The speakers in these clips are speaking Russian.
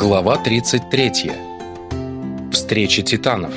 Глава 33. Встреча титанов.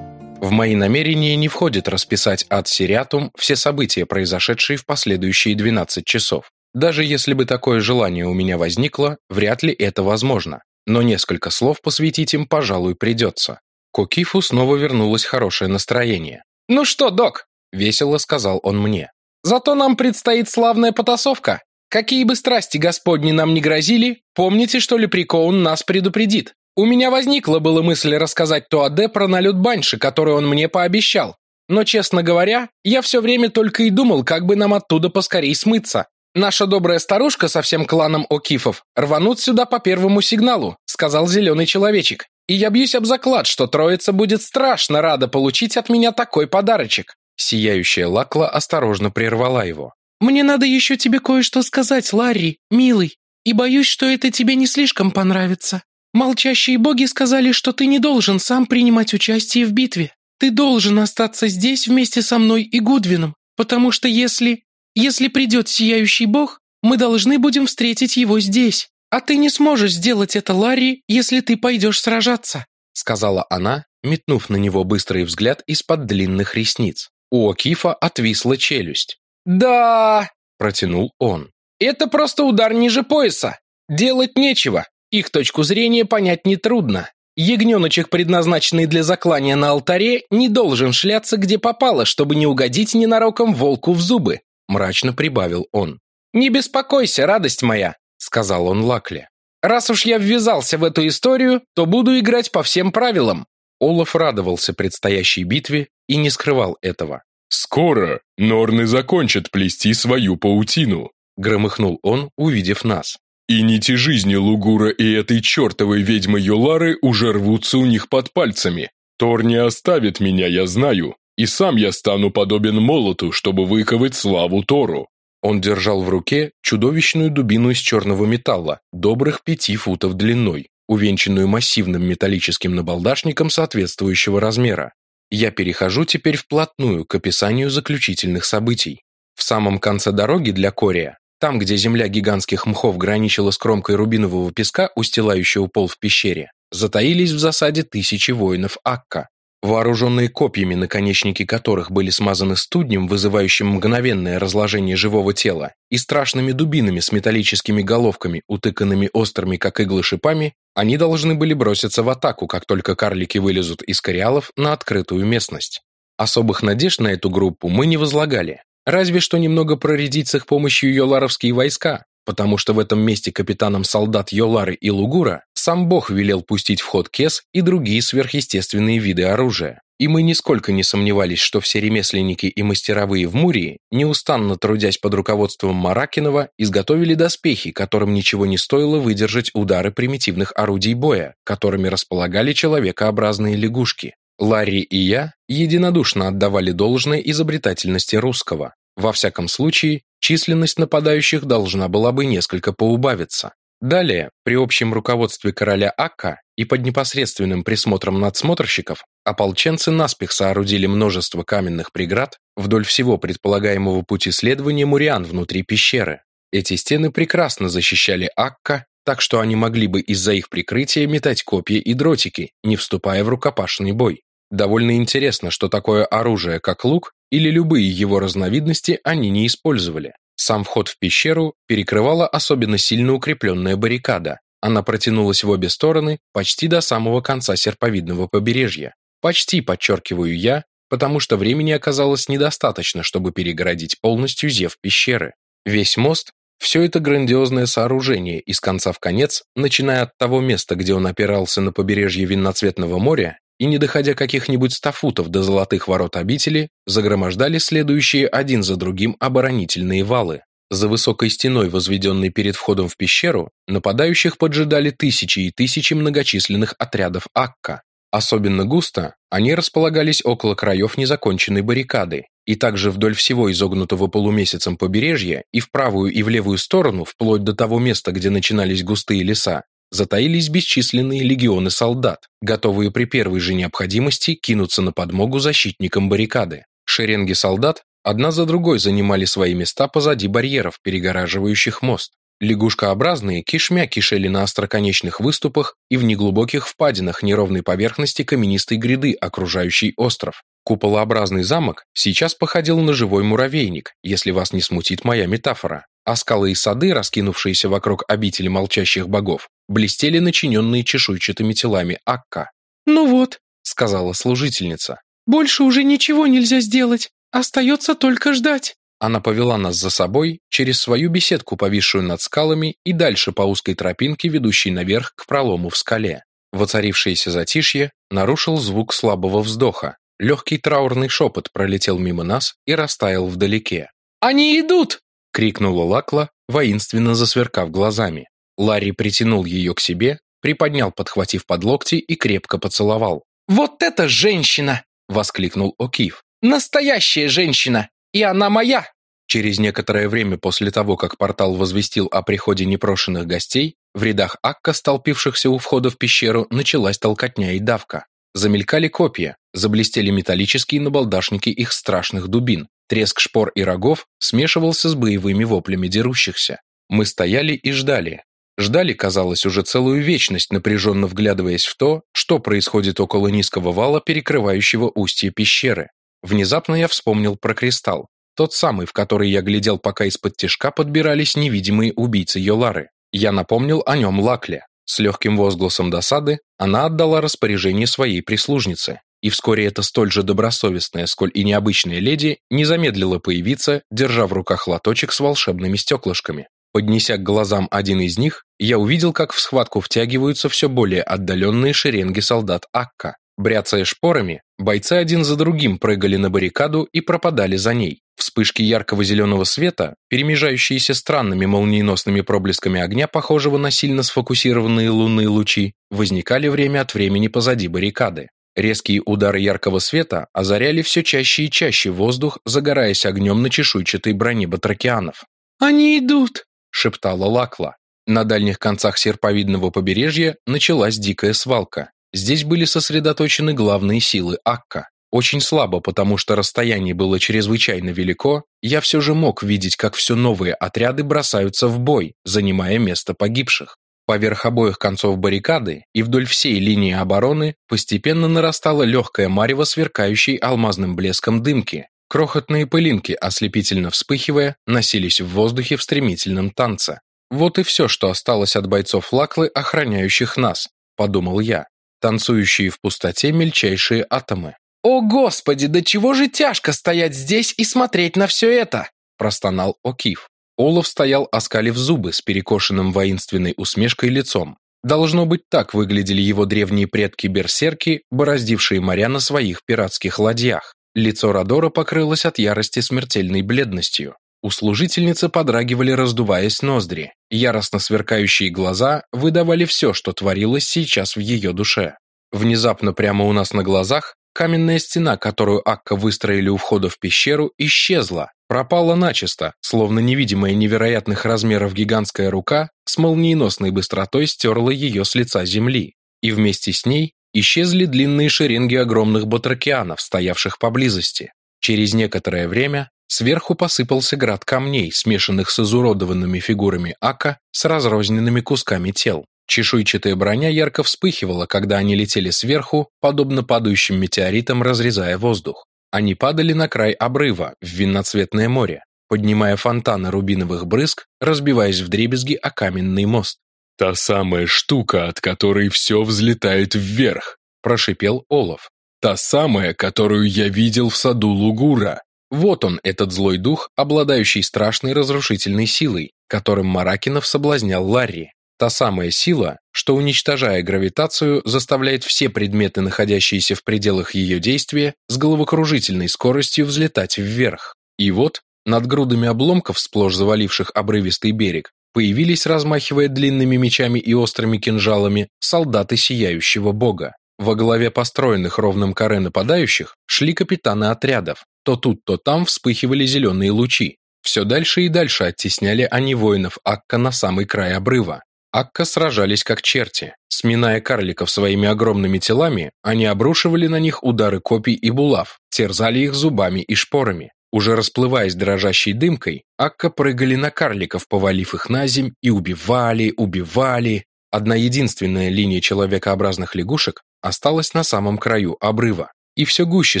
В мои намерения не входит расписать ад Сириатум все события, произошедшие в последующие 12 часов. Даже если бы такое желание у меня возникло, вряд ли это возможно. Но несколько слов посвятить им, пожалуй, придется. К Окифу снова вернулось хорошее настроение. «Ну что, док?» – весело сказал он мне. «Зато нам предстоит славная потасовка. Какие бы страсти Господни нам не грозили, помните, что Лепрекоун нас предупредит. У меня возникла была мысль рассказать Туаде про налет Банши, который он мне пообещал. Но, честно говоря, я все время только и думал, как бы нам оттуда поскорей смыться. Наша добрая старушка со всем кланом Окифов рванут сюда по первому сигналу, сказал зеленый человечек. И я бьюсь об заклад, что троица будет страшно рада получить от меня такой подарочек. Сияющая Лакла осторожно прервала его. «Мне надо еще тебе кое-что сказать, Ларри, милый, и боюсь, что это тебе не слишком понравится. Молчащие боги сказали, что ты не должен сам принимать участие в битве. Ты должен остаться здесь вместе со мной и Гудвином, потому что если... Если придет сияющий бог, мы должны будем встретить его здесь. А ты не сможешь сделать это, Ларри, если ты пойдешь сражаться», сказала она, метнув на него быстрый взгляд из-под длинных ресниц. У Окифа отвисла челюсть. «Да!» – протянул он. «Это просто удар ниже пояса. Делать нечего. Их точку зрения понять нетрудно. Ягненочек, предназначенный для заклания на алтаре, не должен шляться где попало, чтобы не угодить ненароком волку в зубы», – мрачно прибавил он. «Не беспокойся, радость моя», – сказал он Лакле. «Раз уж я ввязался в эту историю, то буду играть по всем правилам». Олаф радовался предстоящей битве и не скрывал этого. «Скоро Норны закончат плести свою паутину», — громыхнул он, увидев нас. «И нити жизни Лугура и этой чертовой ведьмы Йолары уже рвутся у них под пальцами. Тор не оставит меня, я знаю, и сам я стану подобен молоту, чтобы выковать славу Тору». Он держал в руке чудовищную дубину из черного металла, добрых пяти футов длиной, увенчанную массивным металлическим набалдашником соответствующего размера. Я перехожу теперь вплотную к описанию заключительных событий. В самом конце дороги для Кория, там, где земля гигантских мхов граничила с кромкой рубинового песка, устилающего пол в пещере, затаились в засаде тысячи воинов Акка. Вооруженные копьями, наконечники которых были смазаны студнем, вызывающим мгновенное разложение живого тела, и страшными дубинами с металлическими головками, утыканными острыми, как иглы, шипами, они должны были броситься в атаку, как только карлики вылезут из кориалов на открытую местность. Особых надежд на эту группу мы не возлагали, разве что немного проредить с их помощью йоларовские войска, потому что в этом месте капитанам солдат Йолары и Лугура сам Бог велел пустить в ход кес и другие сверхъестественные виды оружия. И мы нисколько не сомневались, что все ремесленники и мастеровые в Мурии, неустанно трудясь под руководством Маракинова, изготовили доспехи, которым ничего не стоило выдержать удары примитивных орудий боя, которыми располагали человекообразные лягушки. Ларри и я единодушно отдавали должное изобретательности русского. Во всяком случае, численность нападающих должна была бы несколько поубавиться. Далее, при общем руководстве короля Акка и под непосредственным присмотром надсмотрщиков, ополченцы наспех соорудили множество каменных преград вдоль всего предполагаемого пути следования Муриан внутри пещеры. Эти стены прекрасно защищали Акка, так что они могли бы из-за их прикрытия метать копья и дротики, не вступая в рукопашный бой. Довольно интересно, что такое оружие, как лук, или любые его разновидности они не использовали. Сам вход в пещеру перекрывала особенно сильно укрепленная баррикада. Она протянулась в обе стороны почти до самого конца серповидного побережья. Почти, подчеркиваю я, потому что времени оказалось недостаточно, чтобы перегородить полностью зев пещеры. Весь мост – все это грандиозное сооружение из конца в конец, начиная от того места, где он опирался на побережье Винноцветного моря, и, не доходя каких-нибудь ста футов до золотых ворот обители, загромождали следующие один за другим оборонительные валы. За высокой стеной, возведенной перед входом в пещеру, нападающих поджидали тысячи и тысячи многочисленных отрядов Акка. Особенно густо они располагались около краев незаконченной баррикады, и также вдоль всего изогнутого полумесяцем побережья и в правую и в левую сторону, вплоть до того места, где начинались густые леса, затаились бесчисленные легионы солдат, готовые при первой же необходимости кинуться на подмогу защитникам баррикады. Шеренги солдат одна за другой занимали свои места позади барьеров, перегораживающих мост. Лягушкообразные кишмя кишели на остроконечных выступах и в неглубоких впадинах неровной поверхности каменистой гряды, окружающей остров. Куполообразный замок сейчас походил на живой муравейник, если вас не смутит моя метафора. А скалы и сады, раскинувшиеся вокруг обители молчащих богов, блестели начиненные чешуйчатыми телами Акка. «Ну вот», — сказала служительница. «Больше уже ничего нельзя сделать. Остается только ждать». Она повела нас за собой через свою беседку, повисшую над скалами, и дальше по узкой тропинке, ведущей наверх к пролому в скале. Воцарившееся затишье нарушил звук слабого вздоха. Легкий траурный шепот пролетел мимо нас и растаял вдалеке. «Они идут!» — крикнула Лакла, воинственно засверкав глазами. Ларри притянул ее к себе, приподнял, подхватив под локти и крепко поцеловал. «Вот это женщина!» — воскликнул О'Кив. «Настоящая женщина! И она моя!» Через некоторое время после того, как портал возвестил о приходе непрошенных гостей, в рядах Акка, столпившихся у входа в пещеру, началась толкотня и давка. Замелькали копья, заблестели металлические набалдашники их страшных дубин. Треск шпор и рогов смешивался с боевыми воплями дерущихся. Мы стояли и ждали. Ждали, казалось, уже целую вечность, напряженно вглядываясь в то, что происходит около низкого вала, перекрывающего устье пещеры. Внезапно я вспомнил про кристалл. Тот самый, в который я глядел, пока из-под тишка подбирались невидимые убийцы Йолары. Я напомнил о нем Лакле. С легким возгласом досады она отдала распоряжение своей прислужнице. И вскоре эта столь же добросовестная, сколь и необычная леди не замедлила появиться, держа в руках лоточек с волшебными стеклышками. Поднеся к глазам один из них, я увидел, как в схватку втягиваются все более отдаленные шеренги солдат Акка. Бряцая шпорами, бойцы один за другим прыгали на баррикаду и пропадали за ней. Вспышки яркого зеленого света, перемежающиеся странными молниеносными проблесками огня, похожего на сильно сфокусированные лунные лучи, возникали время от времени позади баррикады. Резкие удары яркого света озаряли все чаще и чаще воздух, загораясь огнем на чешуйчатой броне батракианов. «Они идут!» — шептала Лакла. На дальних концах серповидного побережья началась дикая свалка. Здесь были сосредоточены главные силы Акка. Очень слабо, потому что расстояние было чрезвычайно велико, я все же мог видеть, как все новые отряды бросаются в бой, занимая место погибших. Поверх обоих концов баррикады и вдоль всей линии обороны постепенно нарастала легкая марево сверкающей алмазным блеском дымки. Крохотные пылинки, ослепительно вспыхивая, носились в воздухе в стремительном танце. Вот и все, что осталось от бойцов Лаклы, охраняющих нас, подумал я танцующие в пустоте мельчайшие атомы. «О, Господи, до чего же тяжко стоять здесь и смотреть на все это!» – простонал О'Кив. Олаф стоял, оскалив зубы с перекошенным воинственной усмешкой лицом. Должно быть, так выглядели его древние предки-берсерки, бороздившие моря на своих пиратских ладьях. Лицо Родора покрылось от ярости смертельной бледностью. У служительницы подрагивали, раздуваясь ноздри. Яростно сверкающие глаза выдавали все, что творилось сейчас в ее душе. Внезапно прямо у нас на глазах каменная стена, которую Акка выстроили у входа в пещеру, исчезла, пропала начисто, словно невидимая невероятных размеров гигантская рука с молниеносной быстротой стерла ее с лица земли. И вместе с ней исчезли длинные шеренги огромных батракианов, стоявших поблизости. Через некоторое время Сверху посыпался град камней, смешанных с изуродованными фигурами Ака с разрозненными кусками тел. Чешуйчатая броня ярко вспыхивала, когда они летели сверху, подобно падающим метеоритам, разрезая воздух. Они падали на край обрыва, в винноцветное море, поднимая фонтаны рубиновых брызг, разбиваясь в дребезги о каменный мост. «Та самая штука, от которой все взлетает вверх», – прошипел Олаф. «Та самая, которую я видел в саду Лугура. Вот он, этот злой дух, обладающий страшной разрушительной силой, которым Маракинов соблазнял Ларри. Та самая сила, что, уничтожая гравитацию, заставляет все предметы, находящиеся в пределах ее действия, с головокружительной скоростью взлетать вверх. И вот, над грудами обломков, сплошь заваливших обрывистый берег, появились, размахивая длинными мечами и острыми кинжалами, солдаты сияющего бога. Во главе построенных ровным каре нападающих шли капитаны отрядов, то тут, то там вспыхивали зеленые лучи. Все дальше и дальше оттесняли они воинов Акка на самый край обрыва. Акка сражались как черти. Сминая карликов своими огромными телами, они обрушивали на них удары копий и булав, терзали их зубами и шпорами. Уже расплываясь дрожащей дымкой, Акка прыгали на карликов, повалив их на земь, и убивали, убивали. Одна единственная линия человекообразных лягушек осталась на самом краю обрыва, и все гуще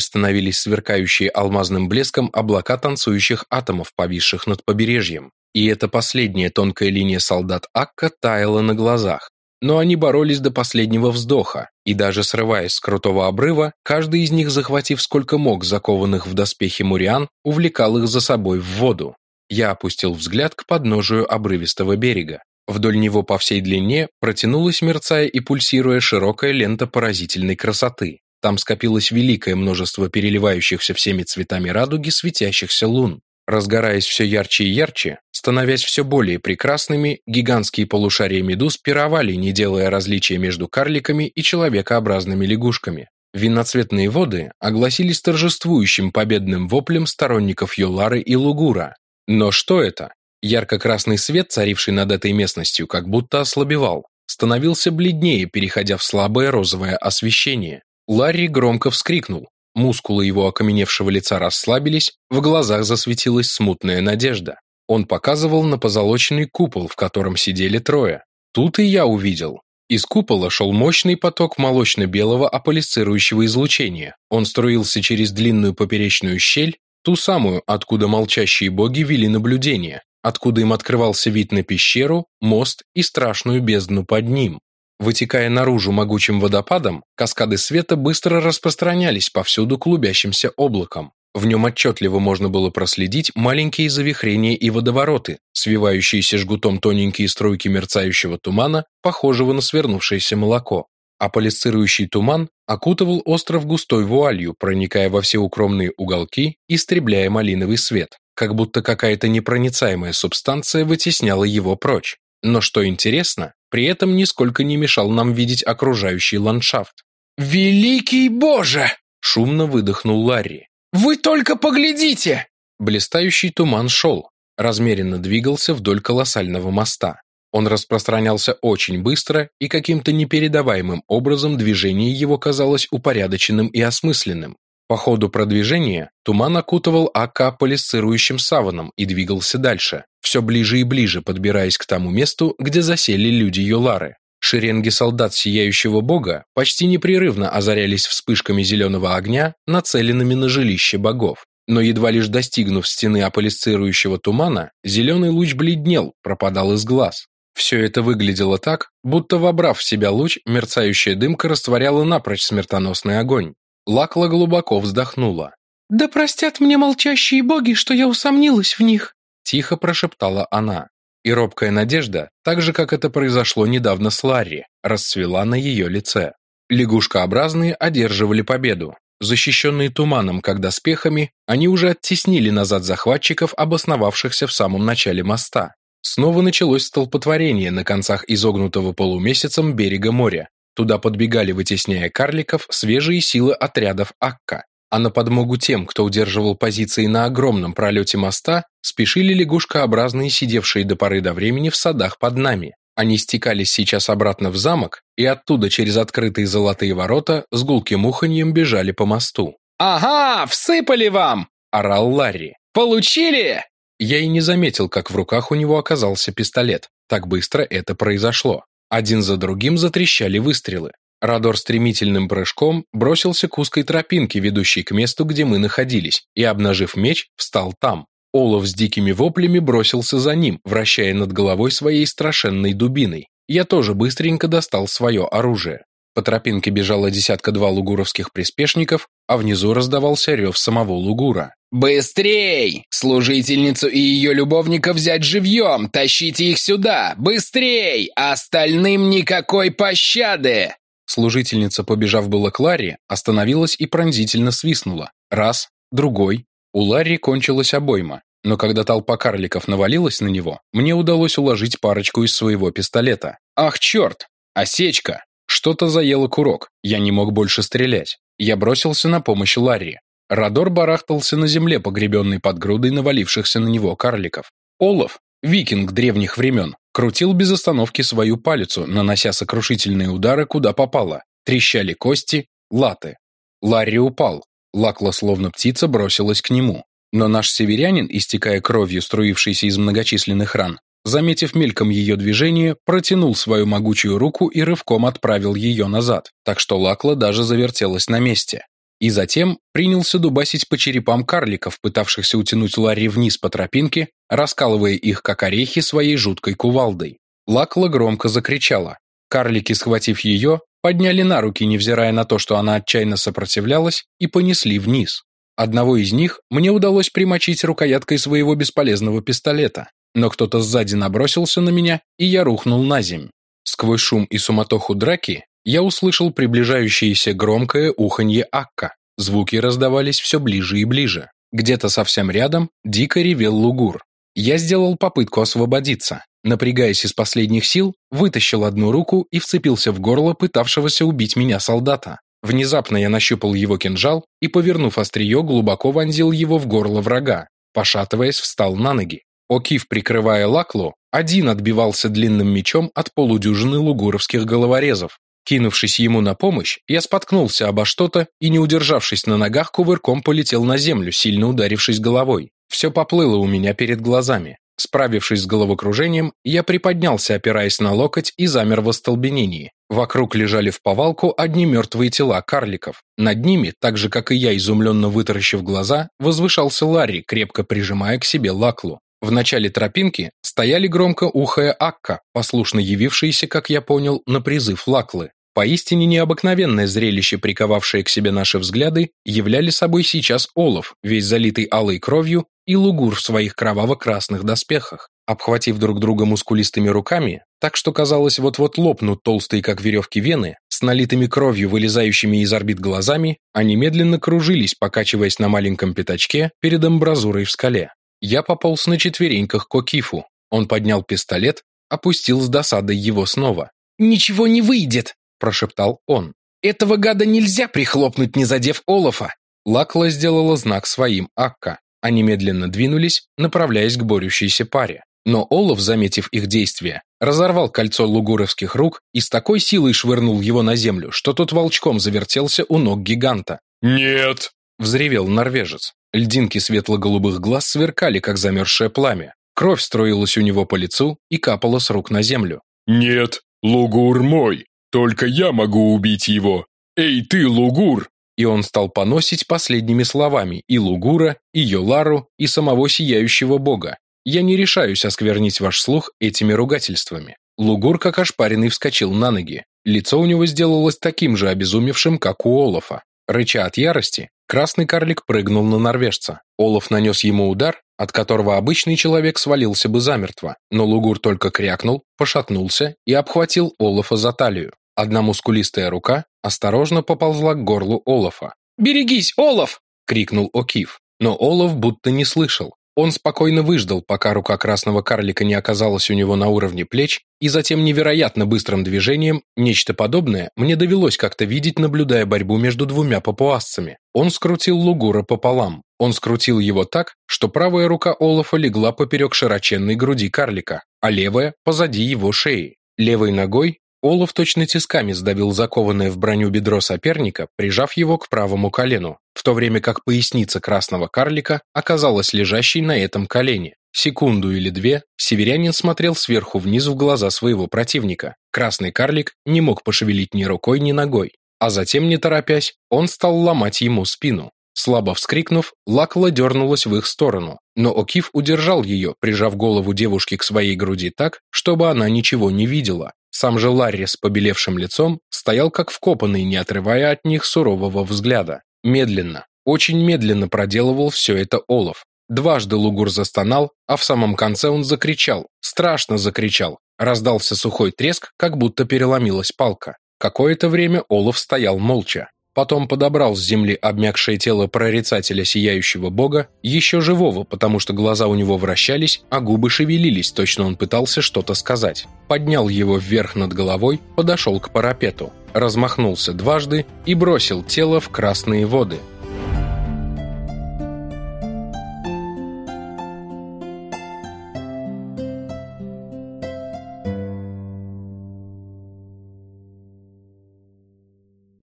становились сверкающие алмазным блеском облака танцующих атомов, повисших над побережьем. И эта последняя тонкая линия солдат Акка таяла на глазах. Но они боролись до последнего вздоха, и даже срываясь с крутого обрыва, каждый из них, захватив сколько мог закованных в доспехи муриан, увлекал их за собой в воду. Я опустил взгляд к подножию обрывистого берега. Вдоль него по всей длине протянулась, мерцая и пульсируя, широкая лента поразительной красоты. Там скопилось великое множество переливающихся всеми цветами радуги светящихся лун. Разгораясь все ярче и ярче, становясь все более прекрасными, гигантские полушария медуз пировали, не делая различия между карликами и человекообразными лягушками. Винноцветные воды огласились торжествующим победным воплем сторонников Йолары и Лугура. Но что это? Ярко-красный свет, царивший над этой местностью, как будто ослабевал, становился бледнее, переходя в слабое розовое освещение. Ларри громко вскрикнул, Мускулы его окаменевшего лица расслабились, в глазах засветилась смутная надежда. Он показывал на позолоченный купол, в котором сидели трое. Тут и я увидел. Из купола шел мощный поток молочно-белого аполисцирующего излучения. Он струился через длинную поперечную щель, ту самую, откуда молчащие боги вели наблюдение, откуда им открывался вид на пещеру, мост и страшную бездну под ним. Вытекая наружу могучим водопадом, каскады света быстро распространялись повсюду клубящимся облаком. В нем отчетливо можно было проследить маленькие завихрения и водовороты, свивающиеся жгутом тоненькие струйки мерцающего тумана, похожего на свернувшееся молоко. А полисцирующий туман окутывал остров густой вуалью, проникая во все укромные уголки, истребляя малиновый свет, как будто какая-то непроницаемая субстанция вытесняла его прочь. Но что интересно, при этом нисколько не мешал нам видеть окружающий ландшафт. «Великий Боже!» – шумно выдохнул Ларри. «Вы только поглядите!» Блистающий туман шел, размеренно двигался вдоль колоссального моста. Он распространялся очень быстро, и каким-то непередаваемым образом движение его казалось упорядоченным и осмысленным. По ходу продвижения туман окутывал АК полисцирующим саваном и двигался дальше, все ближе и ближе подбираясь к тому месту, где засели люди Йолары. Шеренги солдат Сияющего Бога почти непрерывно озарялись вспышками зеленого огня, нацеленными на жилище богов. Но едва лишь достигнув стены аполисцирующего тумана, зеленый луч бледнел, пропадал из глаз. Все это выглядело так, будто вобрав в себя луч, мерцающая дымка растворяла напрочь смертоносный огонь. Лакла глубоко вздохнула. «Да простят мне молчащие боги, что я усомнилась в них», тихо прошептала она. И робкая надежда, так же, как это произошло недавно с Ларри, расцвела на ее лице. Лягушкообразные одерживали победу. Защищенные туманом как доспехами, они уже оттеснили назад захватчиков, обосновавшихся в самом начале моста. Снова началось столпотворение на концах изогнутого полумесяцем берега моря, Туда подбегали, вытесняя карликов, свежие силы отрядов Акка. А на подмогу тем, кто удерживал позиции на огромном пролете моста, спешили лягушкообразные, сидевшие до поры до времени в садах под нами. Они стекались сейчас обратно в замок, и оттуда через открытые золотые ворота с гулким уханьем бежали по мосту. «Ага, всыпали вам!» – орал Ларри. «Получили?» Я и не заметил, как в руках у него оказался пистолет. Так быстро это произошло. Один за другим затрещали выстрелы. Радор стремительным прыжком бросился к узкой тропинке, ведущей к месту, где мы находились, и, обнажив меч, встал там. Олаф с дикими воплями бросился за ним, вращая над головой своей страшенной дубиной. Я тоже быстренько достал свое оружие. По тропинке бежала десятка-два лугуровских приспешников, а внизу раздавался рев самого лугура. «Быстрей! Служительницу и ее любовника взять живьем! Тащите их сюда! Быстрей! Остальным никакой пощады!» Служительница, побежав было к Ларри, остановилась и пронзительно свистнула. Раз, другой. У Ларри кончилась обойма, но когда толпа карликов навалилась на него, мне удалось уложить парочку из своего пистолета. Ах, черт! Осечка! Что-то заело курок, я не мог больше стрелять. Я бросился на помощь Ларри. Радор барахтался на земле, погребенный под грудой навалившихся на него карликов. Олаф, викинг древних времен, крутил без остановки свою палицу, нанося сокрушительные удары куда попало. Трещали кости, латы. Ларри упал. Лакла, словно птица, бросилась к нему. Но наш северянин, истекая кровью, струившейся из многочисленных ран, заметив мельком ее движение, протянул свою могучую руку и рывком отправил ее назад, так что Лакла даже завертелась на месте. И затем принялся дубасить по черепам карликов, пытавшихся утянуть Ларри вниз по тропинке, раскалывая их как орехи своей жуткой кувалдой. Лакла громко закричала. Карлики, схватив ее, подняли на руки, невзирая на то, что она отчаянно сопротивлялась, и понесли вниз. Одного из них мне удалось примочить рукояткой своего бесполезного пистолета, но кто-то сзади набросился на меня, и я рухнул на земь. Сквозь шум и суматоху драки я услышал приближающееся громкое уханье Акка. Звуки раздавались все ближе и ближе. Где-то совсем рядом дико ревел лугур. Я сделал попытку освободиться. Напрягаясь из последних сил, вытащил одну руку и вцепился в горло пытавшегося убить меня солдата. Внезапно я нащупал его кинжал и, повернув острие, глубоко вонзил его в горло врага. Пошатываясь, встал на ноги. Окив, прикрывая Лаклу, один отбивался длинным мечом от полудюжины лугуровских головорезов. Кинувшись ему на помощь, я споткнулся обо что-то и, не удержавшись на ногах, кувырком полетел на землю, сильно ударившись головой. Все поплыло у меня перед глазами. Справившись с головокружением, я приподнялся, опираясь на локоть, и замер в остолбенении. Вокруг лежали в повалку одни мертвые тела карликов. Над ними, так же как и я, изумленно вытаращив глаза, возвышался Ларри, крепко прижимая к себе Лаклу. В начале тропинки стояли громко ухая Акка, послушно явившиеся, как я понял, на призыв Лаклы. Поистине необыкновенное зрелище, приковавшее к себе наши взгляды, являли собой сейчас Олов, весь залитый алой кровью, и Лугур в своих кроваво-красных доспехах. Обхватив друг друга мускулистыми руками, так что казалось вот-вот лопнут толстые как веревки вены, с налитыми кровью, вылезающими из орбит глазами, они медленно кружились, покачиваясь на маленьком пятачке перед амбразурой в скале. Я пополз на четвереньках к Окифу. Он поднял пистолет, опустил с досадой его снова. «Ничего не выйдет!» Прошептал он. «Этого гада нельзя прихлопнуть, не задев Олафа!» Лакла сделала знак своим Акка. Они медленно двинулись, направляясь к борющейся паре. Но Олаф, заметив их действия, разорвал кольцо лугуровских рук и с такой силой швырнул его на землю, что тот волчком завертелся у ног гиганта. «Нет!» – взревел норвежец. Льдинки светло-голубых глаз сверкали, как замерзшее пламя. Кровь строилась у него по лицу и капала с рук на землю. «Нет, лугур мой! Только я могу убить его! Эй, ты, Лугур!» И он стал поносить последними словами и Лугура, и Йолару, и самого сияющего бога. Я не решаюсь осквернить ваш слух этими ругательствами. Лугур, как ошпаренный, вскочил на ноги. Лицо у него сделалось таким же обезумевшим, как у Олафа. Рыча от ярости, красный карлик прыгнул на норвежца. Олаф нанес ему удар, от которого обычный человек свалился бы замертво, но Лугур только крякнул, пошатнулся и обхватил Олафа за талию. Одна мускулистая рука осторожно поползла к горлу Олафа. «Берегись, Олаф!» — крикнул Окиф. Но Олаф будто не слышал. Он спокойно выждал, пока рука красного карлика не оказалась у него на уровне плеч, и затем невероятно быстрым движением, нечто подобное, мне довелось как-то видеть, наблюдая борьбу между двумя папуасцами. Он скрутил Лугура пополам. Он скрутил его так, что правая рука Олафа легла поперек широченной груди карлика, а левая – позади его шеи. Левой ногой Олаф точно тисками сдавил закованное в броню бедро соперника, прижав его к правому колену, в то время как поясница красного карлика оказалась лежащей на этом колене. Секунду или две северянин смотрел сверху вниз в глаза своего противника. Красный карлик не мог пошевелить ни рукой, ни ногой. А затем, не торопясь, он стал ломать ему спину. Слабо вскрикнув, Лакла дернулась в их сторону, но Окиф удержал ее, прижав голову девушки к своей груди так, чтобы она ничего не видела. Сам же Ларри с побелевшим лицом стоял как вкопанный, не отрывая от них сурового взгляда. Медленно, очень медленно проделывал все это Олаф. Дважды Лугур застонал, а в самом конце он закричал, страшно закричал. Раздался сухой треск, как будто переломилась палка. Какое-то время Олаф стоял молча. Потом подобрал с земли обмякшее тело прорицателя сияющего бога, еще живого, потому что глаза у него вращались, а губы шевелились, точно он пытался что-то сказать. Поднял его вверх над головой, подошел к парапету, размахнулся дважды и бросил тело в красные воды –